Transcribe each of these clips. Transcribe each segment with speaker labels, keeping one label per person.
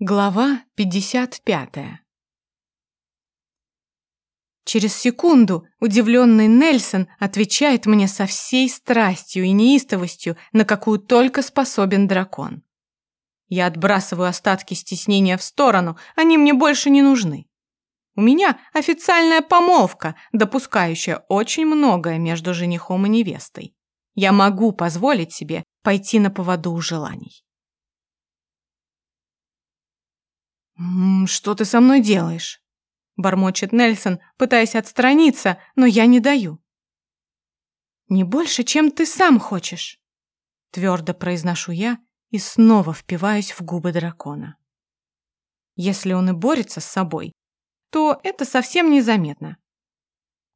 Speaker 1: Глава 55 Через секунду удивленный Нельсон отвечает мне со всей страстью и неистовостью, на какую только способен дракон. Я отбрасываю остатки стеснения в сторону, они мне больше не нужны. У меня официальная помолвка, допускающая очень многое между женихом и невестой. Я могу позволить себе пойти на поводу у желаний. «Что ты со мной делаешь?» Бормочет Нельсон, пытаясь отстраниться, но я не даю. «Не больше, чем ты сам хочешь», твердо произношу я и снова впиваюсь в губы дракона. Если он и борется с собой, то это совсем незаметно.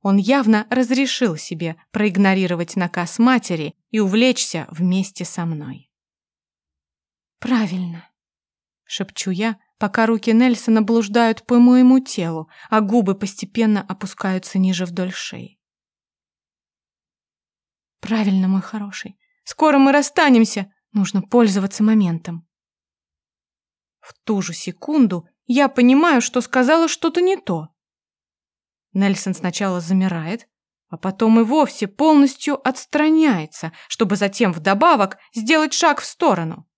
Speaker 1: Он явно разрешил себе проигнорировать наказ матери и увлечься вместе со мной. «Правильно», — шепчу я, пока руки Нельсона блуждают по моему телу, а губы постепенно опускаются ниже вдоль шеи. «Правильно, мой хороший. Скоро мы расстанемся. Нужно пользоваться моментом». В ту же секунду я понимаю, что сказала что-то не то. Нельсон сначала замирает, а потом и вовсе полностью отстраняется, чтобы затем вдобавок сделать шаг в сторону.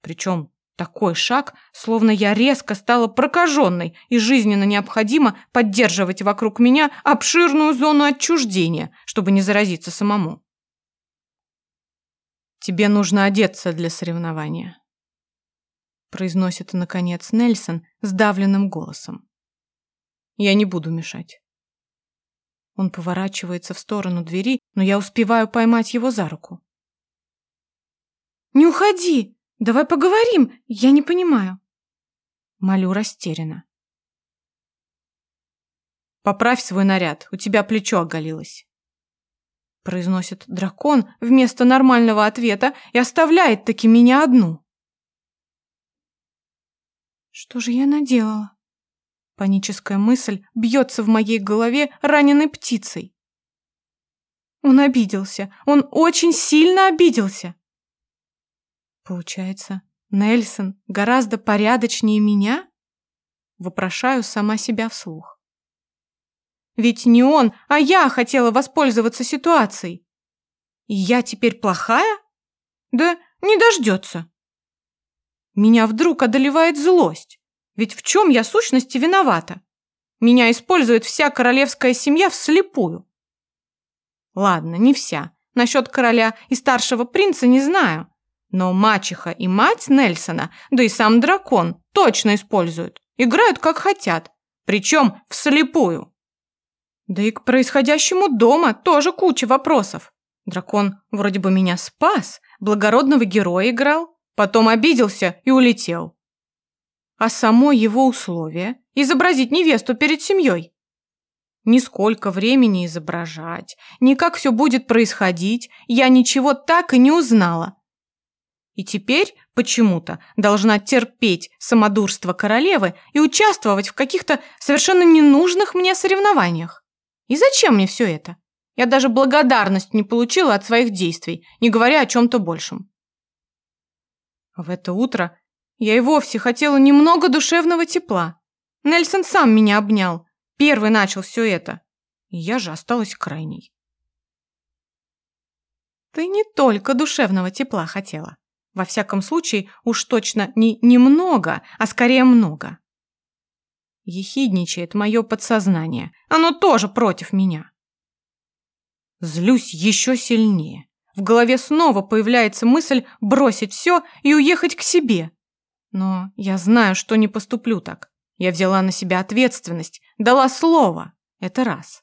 Speaker 1: Причем такой шаг, словно я резко стала прокаженной и жизненно необходимо поддерживать вокруг меня обширную зону отчуждения, чтобы не заразиться самому. «Тебе нужно одеться для соревнования», произносит, наконец, Нельсон сдавленным голосом. «Я не буду мешать». Он поворачивается в сторону двери, но я успеваю поймать его за руку. «Не уходи!» Давай поговорим, я не понимаю. Молю растерянно. Поправь свой наряд, у тебя плечо оголилось. Произносит дракон вместо нормального ответа и оставляет таки меня одну. Что же я наделала? Паническая мысль бьется в моей голове раненой птицей. Он обиделся, он очень сильно обиделся. Получается, Нельсон гораздо порядочнее меня? Вопрошаю сама себя вслух. Ведь не он, а я хотела воспользоваться ситуацией. И я теперь плохая? Да не дождется. Меня вдруг одолевает злость. Ведь в чем я сущности виновата? Меня использует вся королевская семья вслепую. Ладно, не вся. Насчет короля и старшего принца не знаю. Но мачеха и мать Нельсона, да и сам дракон, точно используют. Играют как хотят. Причем вслепую. Да и к происходящему дома тоже куча вопросов. Дракон вроде бы меня спас, благородного героя играл, потом обиделся и улетел. А само его условие – изобразить невесту перед семьей. Ни сколько времени изображать, ни как все будет происходить, я ничего так и не узнала. И теперь почему-то должна терпеть самодурство королевы и участвовать в каких-то совершенно ненужных мне соревнованиях. И зачем мне все это? Я даже благодарность не получила от своих действий, не говоря о чем-то большем. В это утро я и вовсе хотела немного душевного тепла. Нельсон сам меня обнял, первый начал все это. И я же осталась крайней. Ты не только душевного тепла хотела. Во всяком случае, уж точно не немного, а скорее много. Ехидничает мое подсознание. Оно тоже против меня. Злюсь еще сильнее. В голове снова появляется мысль бросить все и уехать к себе. Но я знаю, что не поступлю так. Я взяла на себя ответственность, дала слово. Это раз.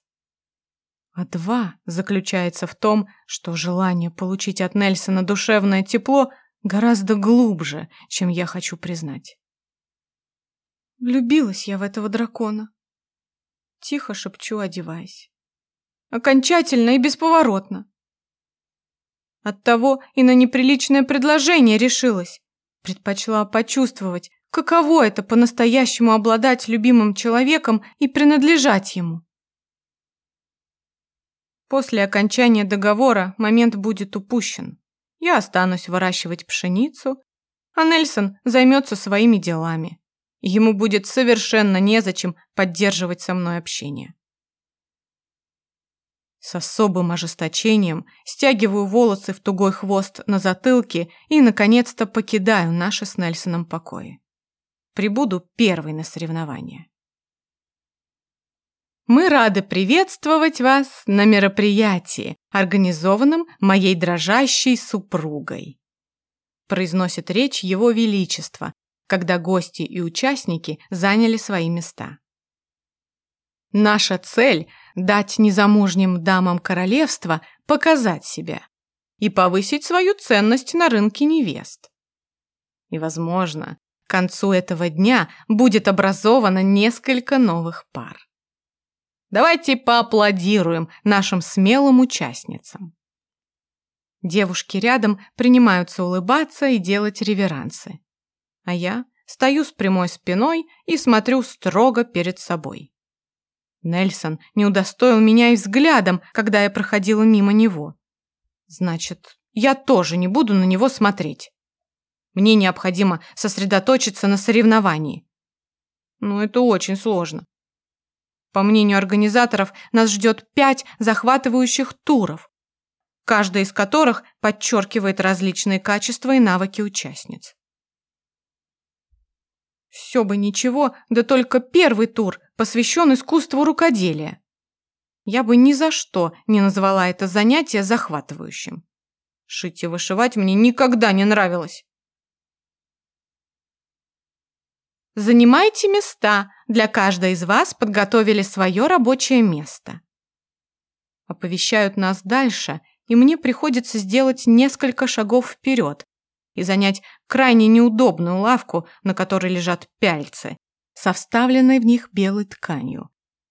Speaker 1: А два заключается в том, что желание получить от Нельсона душевное тепло Гораздо глубже, чем я хочу признать. Влюбилась я в этого дракона. Тихо шепчу, одеваясь. Окончательно и бесповоротно. Оттого и на неприличное предложение решилась. Предпочла почувствовать, каково это по-настоящему обладать любимым человеком и принадлежать ему. После окончания договора момент будет упущен. Я останусь выращивать пшеницу, а Нельсон займется своими делами. Ему будет совершенно незачем поддерживать со мной общение. С особым ожесточением стягиваю волосы в тугой хвост на затылке и, наконец-то, покидаю наши с Нельсоном покои. Прибуду первой на соревнования. Мы рады приветствовать вас на мероприятии, организованном моей дрожащей супругой. Произносит речь Его Величество, когда гости и участники заняли свои места. Наша цель – дать незамужним дамам королевства показать себя и повысить свою ценность на рынке невест. И, возможно, к концу этого дня будет образовано несколько новых пар. Давайте поаплодируем нашим смелым участницам. Девушки рядом принимаются улыбаться и делать реверансы. А я стою с прямой спиной и смотрю строго перед собой. Нельсон не удостоил меня и взглядом, когда я проходила мимо него. Значит, я тоже не буду на него смотреть. Мне необходимо сосредоточиться на соревновании. Но это очень сложно. По мнению организаторов, нас ждет пять захватывающих туров, каждый из которых подчеркивает различные качества и навыки участниц. Все бы ничего, да только первый тур посвящен искусству рукоделия. Я бы ни за что не назвала это занятие захватывающим. Шить и вышивать мне никогда не нравилось. Занимайте места, для каждой из вас подготовили свое рабочее место. Оповещают нас дальше, и мне приходится сделать несколько шагов вперед и занять крайне неудобную лавку, на которой лежат пяльцы, со вставленной в них белой тканью,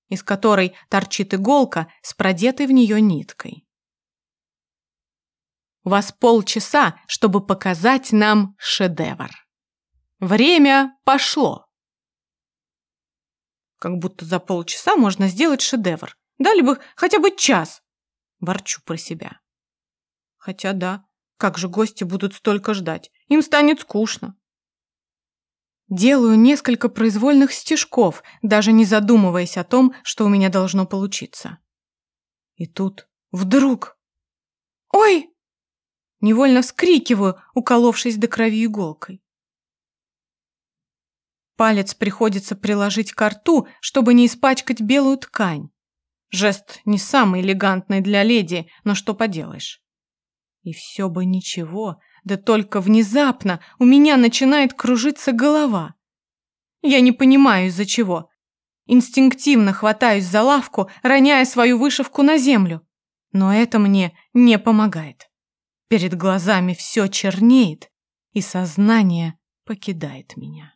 Speaker 1: из которой торчит иголка с продетой в нее ниткой. У вас полчаса, чтобы показать нам шедевр. Время пошло. Как будто за полчаса можно сделать шедевр. Дали бы хотя бы час. Ворчу про себя. Хотя да, как же гости будут столько ждать? Им станет скучно. Делаю несколько произвольных стежков, даже не задумываясь о том, что у меня должно получиться. И тут вдруг... Ой! Невольно вскрикиваю, уколовшись до крови иголкой. Палец приходится приложить к рту, чтобы не испачкать белую ткань. Жест не самый элегантный для леди, но что поделаешь. И все бы ничего, да только внезапно у меня начинает кружиться голова. Я не понимаю, из-за чего. Инстинктивно хватаюсь за лавку, роняя свою вышивку на землю. Но это мне не помогает. Перед глазами все чернеет, и сознание покидает меня.